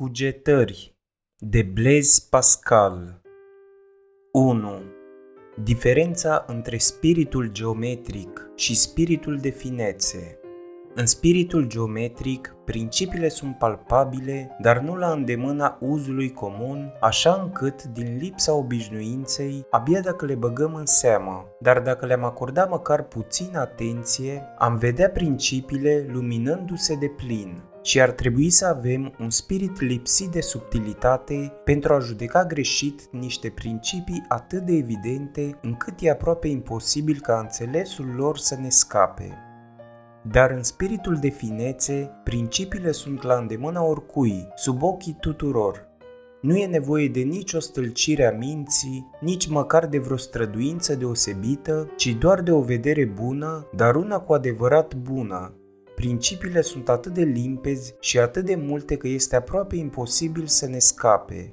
Cugetări de Blaise Pascal. 1. Diferența între spiritul geometric și spiritul de finețe. În spiritul geometric, principiile sunt palpabile, dar nu la îndemâna uzului comun, așa încât, din lipsa obișnuinței, abia dacă le băgăm în seamă, dar dacă le-am acordat măcar puțin atenție, am vedea principiile luminându-se de plin, și ar trebui să avem un spirit lipsit de subtilitate pentru a judeca greșit niște principii atât de evidente încât e aproape imposibil ca înțelesul lor să ne scape. Dar în spiritul de finețe, principiile sunt la îndemâna oricui, sub ochii tuturor. Nu e nevoie de nicio stâlcire a minții, nici măcar de vreo străduință deosebită, ci doar de o vedere bună, dar una cu adevărat bună, Principiile sunt atât de limpezi și atât de multe că este aproape imposibil să ne scape.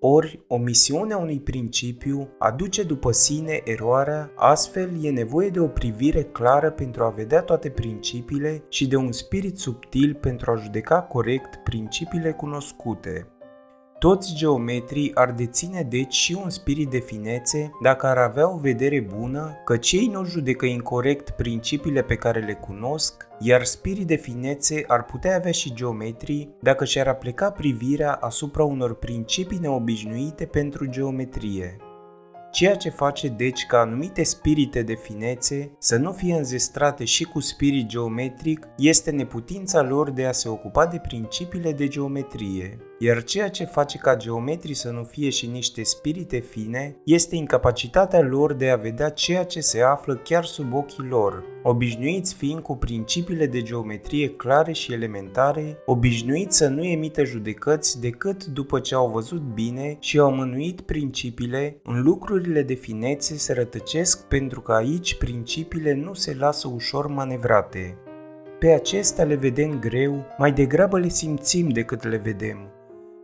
Ori, omisiunea unui principiu aduce după sine eroarea, astfel e nevoie de o privire clară pentru a vedea toate principiile și de un spirit subtil pentru a judeca corect principiile cunoscute. Toți geometrii ar deține deci și un spirit de finețe dacă ar avea o vedere bună, că cei nu judecă incorrect principiile pe care le cunosc, iar spirit de finețe ar putea avea și geometrii dacă și-ar aplica privirea asupra unor principii neobișnuite pentru geometrie ceea ce face deci ca anumite spirite de finețe să nu fie înzestrate și cu spirit geometric este neputința lor de a se ocupa de principiile de geometrie. Iar ceea ce face ca geometrii să nu fie și niște spirite fine este incapacitatea lor de a vedea ceea ce se află chiar sub ochii lor, obișnuiți fiind cu principiile de geometrie clare și elementare, obișnuiți să nu emită judecăți decât după ce au văzut bine și au mânuit principiile, în lucrurile de finețe se rătăcesc pentru că aici principiile nu se lasă ușor manevrate. Pe acestea le vedem greu, mai degrabă le simțim decât le vedem.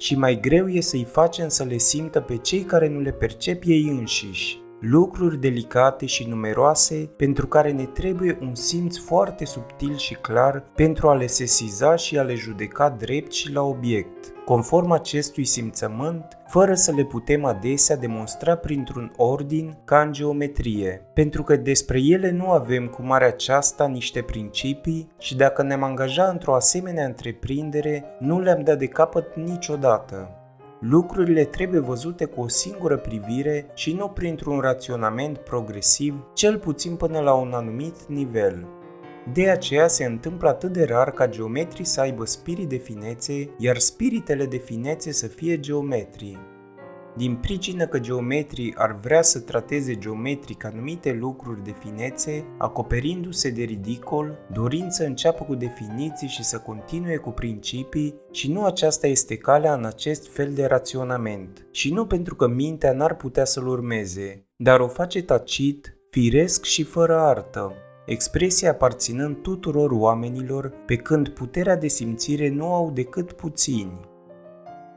Și mai greu e să-i facem să le simtă pe cei care nu le percep ei înșiși. Lucruri delicate și numeroase pentru care ne trebuie un simț foarte subtil și clar pentru a le sesiza și a le judeca drept și la obiect, conform acestui simțământ, fără să le putem adesea demonstra printr-un ordin ca în geometrie, pentru că despre ele nu avem cu mare aceasta niște principii și dacă ne-am angaja într-o asemenea întreprindere, nu le-am dat de capăt niciodată. Lucrurile trebuie văzute cu o singură privire și nu printr-un raționament progresiv, cel puțin până la un anumit nivel. De aceea se întâmplă atât de rar ca geometrii să aibă spirit de finețe, iar spiritele de finețe să fie geometrii. Din pricină că geometrii ar vrea să trateze geometric anumite lucruri de finețe, acoperindu-se de ridicol, dorind să înceapă cu definiții și să continue cu principii, și nu aceasta este calea în acest fel de raționament, și nu pentru că mintea n-ar putea să-l urmeze, dar o face tacit, firesc și fără artă, expresia aparținând tuturor oamenilor, pe când puterea de simțire nu au decât puțini.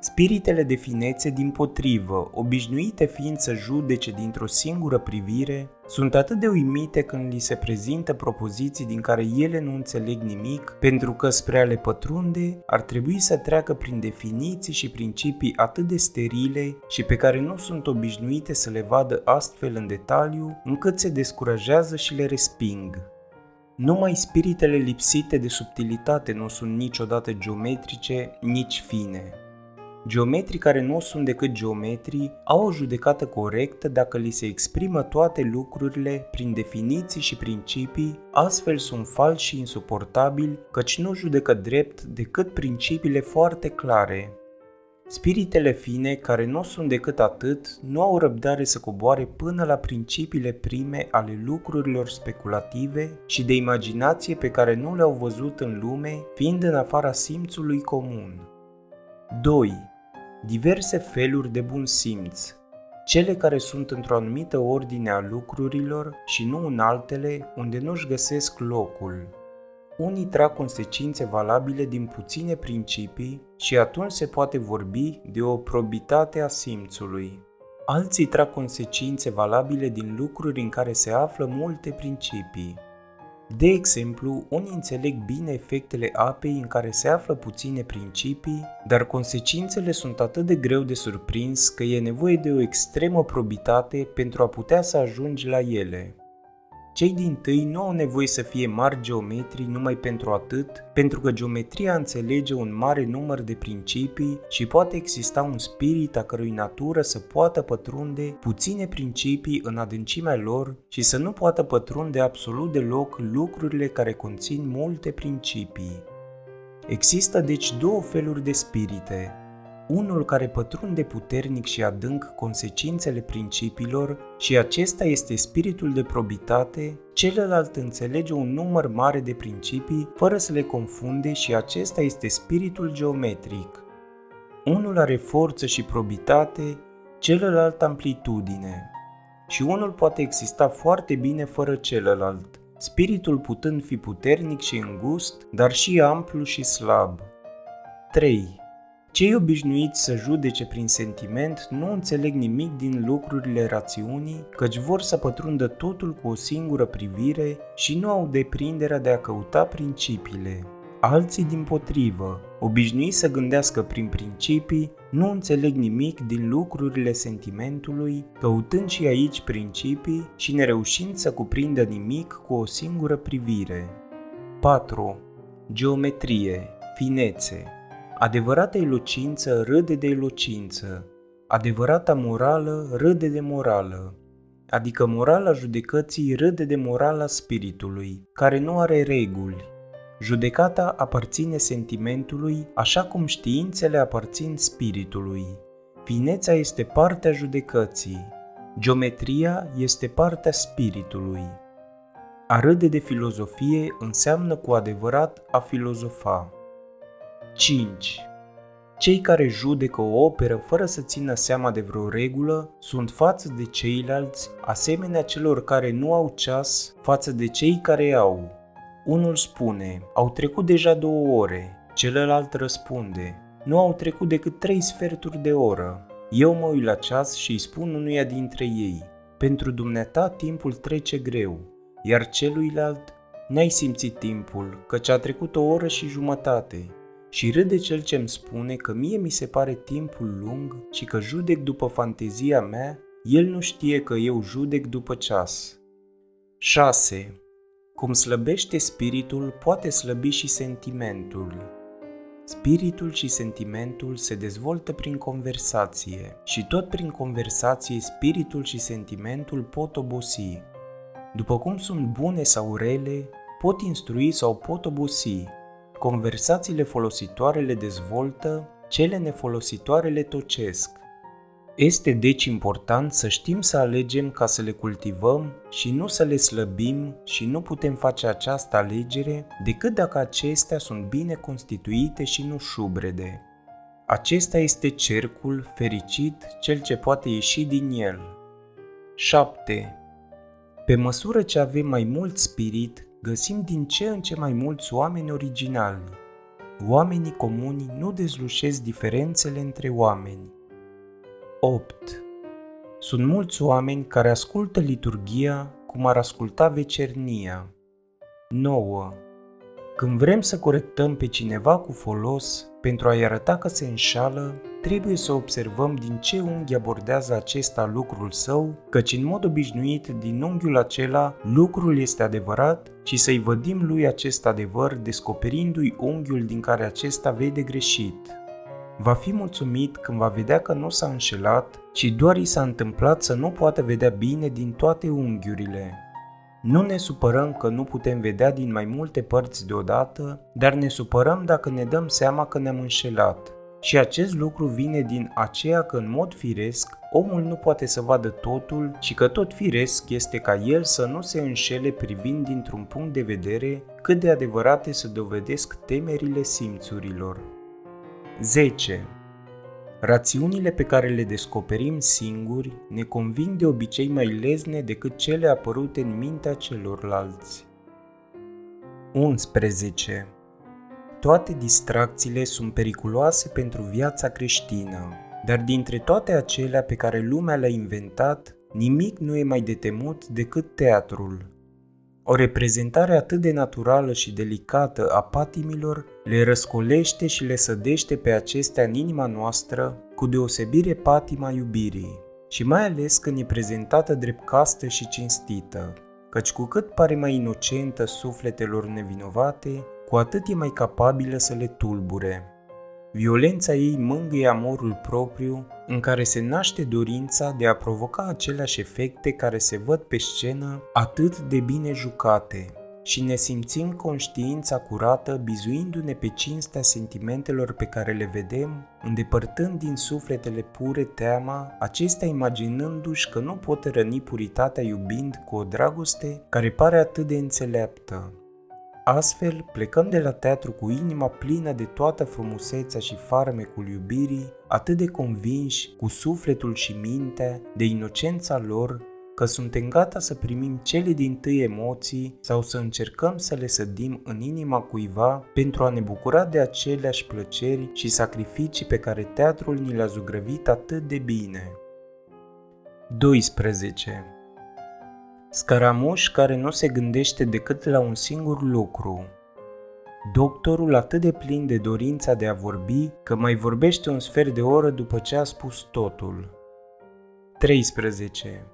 Spiritele de finețe, din potrivă, obișnuite fiind să judece dintr-o singură privire, sunt atât de uimite când li se prezintă propoziții din care ele nu înțeleg nimic, pentru că spre a le pătrunde ar trebui să treacă prin definiții și principii atât de sterile și pe care nu sunt obișnuite să le vadă astfel în detaliu, încât se descurajează și le resping. Numai spiritele lipsite de subtilitate nu sunt niciodată geometrice, nici fine. Geometrii care nu sunt decât geometrii au o judecată corectă dacă li se exprimă toate lucrurile prin definiții și principii, astfel sunt falși și insuportabili, căci nu judecă drept decât principiile foarte clare. Spiritele fine, care nu sunt decât atât, nu au răbdare să coboare până la principiile prime ale lucrurilor speculative și de imaginație pe care nu le-au văzut în lume, fiind în afara simțului comun. 2 diverse feluri de bun simț, cele care sunt într-o anumită ordine a lucrurilor și nu în altele unde nu-și găsesc locul. Unii trag consecințe valabile din puține principii și atunci se poate vorbi de o probitate a simțului. Alții trag consecințe valabile din lucruri în care se află multe principii. De exemplu, unii înțeleg bine efectele apei în care se află puține principii, dar consecințele sunt atât de greu de surprins că e nevoie de o extremă probitate pentru a putea să ajungi la ele. Cei din tâi nu au nevoie să fie mari geometri numai pentru atât, pentru că geometria înțelege un mare număr de principii și poate exista un spirit a cărui natură să poată pătrunde puține principii în adâncimea lor și să nu poată pătrunde absolut deloc lucrurile care conțin multe principii. Există deci două feluri de spirite, unul care pătrunde puternic și adânc consecințele principiilor și acesta este spiritul de probitate, celălalt înțelege un număr mare de principii fără să le confunde și acesta este spiritul geometric. Unul are forță și probitate, celălalt amplitudine. Și unul poate exista foarte bine fără celălalt, spiritul putând fi puternic și îngust, dar și amplu și slab. 3. Cei obișnuiți să judece prin sentiment nu înțeleg nimic din lucrurile rațiunii, căci vor să pătrundă totul cu o singură privire și nu au deprinderea de a căuta principiile. Alții, din potrivă, obișnuiți să gândească prin principii, nu înțeleg nimic din lucrurile sentimentului, căutând și aici principii și nereușind să cuprindă nimic cu o singură privire. 4. Geometrie, finețe, Adevărata elocință râde de elocință, adevărata morală râde de morală, adică morala judecății râde de morala spiritului, care nu are reguli. Judecata aparține sentimentului, așa cum științele aparțin spiritului. Fineța este partea judecății, geometria este partea spiritului. A râde de filozofie înseamnă cu adevărat a filozofa. 5. Cei care judecă o operă fără să țină seama de vreo regulă sunt față de ceilalți asemenea celor care nu au ceas față de cei care au. Unul spune, au trecut deja două ore, celălalt răspunde, nu au trecut decât trei sferturi de oră. Eu mă uit la ceas și îi spun unuia dintre ei, pentru dumneata timpul trece greu, iar celuilalt, n-ai simțit timpul, căci a trecut o oră și jumătate și râde cel ce îmi spune că mie mi se pare timpul lung și că judec după fantezia mea, el nu știe că eu judec după ceas. 6. Cum slăbește spiritul, poate slăbi și sentimentul. Spiritul și sentimentul se dezvoltă prin conversație și tot prin conversație spiritul și sentimentul pot obosi. După cum sunt bune sau rele, pot instrui sau pot obosi, Conversațiile folositoare le dezvoltă, cele nefolositoare le tocesc. Este deci important să știm să alegem ca să le cultivăm și nu să le slăbim și nu putem face această alegere decât dacă acestea sunt bine constituite și nu șubrede. Acesta este cercul fericit, cel ce poate ieși din el. 7. Pe măsură ce avem mai mult spirit, găsim din ce în ce mai mulți oameni originali. Oamenii comuni nu dezlușesc diferențele între oameni. 8. Sunt mulți oameni care ascultă liturgia cum ar asculta vecernia. 9. Când vrem să corectăm pe cineva cu folos pentru a-i arăta că se înșală, trebuie să observăm din ce unghi abordează acesta lucrul său, căci în mod obișnuit din unghiul acela lucrul este adevărat și să-i vădim lui acest adevăr descoperindu-i unghiul din care acesta vede greșit. Va fi mulțumit când va vedea că nu s-a înșelat, ci doar i s-a întâmplat să nu poată vedea bine din toate unghiurile. Nu ne supărăm că nu putem vedea din mai multe părți deodată, dar ne supărăm dacă ne dăm seama că ne-am înșelat. Și acest lucru vine din aceea că în mod firesc omul nu poate să vadă totul și că tot firesc este ca el să nu se înșele privind dintr-un punct de vedere cât de adevărate se dovedesc temerile simțurilor. 10. Rațiunile pe care le descoperim singuri ne convin de obicei mai lezne decât cele apărute în mintea celorlalți. 11. Toate distracțiile sunt periculoase pentru viața creștină, dar dintre toate acelea pe care lumea le-a inventat, nimic nu e mai de temut decât teatrul. O reprezentare atât de naturală și delicată a patimilor le răscolește și le sădește pe acestea în inima noastră, cu deosebire patima iubirii, și mai ales când e prezentată drept castă și cinstită, căci cu cât pare mai inocentă sufletelor nevinovate, cu atât e mai capabilă să le tulbure. Violența ei mângâie amorul propriu, în care se naște dorința de a provoca aceleași efecte care se văd pe scenă atât de bine jucate, și ne simțim conștiința curată bizuindu-ne pe cinstea sentimentelor pe care le vedem, îndepărtând din sufletele pure teama, acestea imaginându-și că nu pot răni puritatea iubind cu o dragoste care pare atât de înțeleaptă, Astfel, plecăm de la teatru cu inima plină de toată frumusețea și farmecul iubirii, atât de convinși, cu sufletul și mintea, de inocența lor, că suntem gata să primim cele din tâi emoții sau să încercăm să le sădim în inima cuiva pentru a ne bucura de aceleași plăceri și sacrificii pe care teatrul ni le-a zugrăvit atât de bine. 12. Scaramuș care nu se gândește decât la un singur lucru. Doctorul atât de plin de dorința de a vorbi că mai vorbește un sfert de oră după ce a spus totul. 13.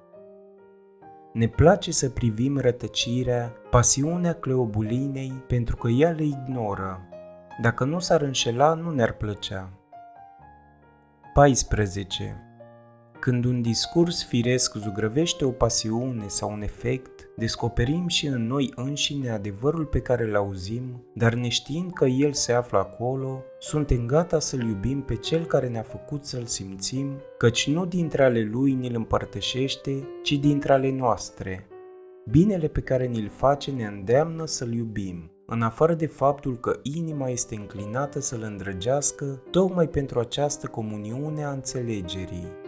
Ne place să privim rătăcirea, pasiunea Cleobulinei pentru că ea le ignoră. Dacă nu s-ar înșela, nu ne-ar plăcea. 14. Când un discurs firesc zugrăvește o pasiune sau un efect, descoperim și în noi înșine adevărul pe care îl auzim, dar neștiind că el se află acolo, suntem gata să-l iubim pe cel care ne-a făcut să-l simțim, căci nu dintre ale lui ne-l împărtășește, ci dintre ale noastre. Binele pe care ni-l face ne îndeamnă să-l iubim, în afară de faptul că inima este înclinată să-l îndrăgească tocmai pentru această comuniune a înțelegerii.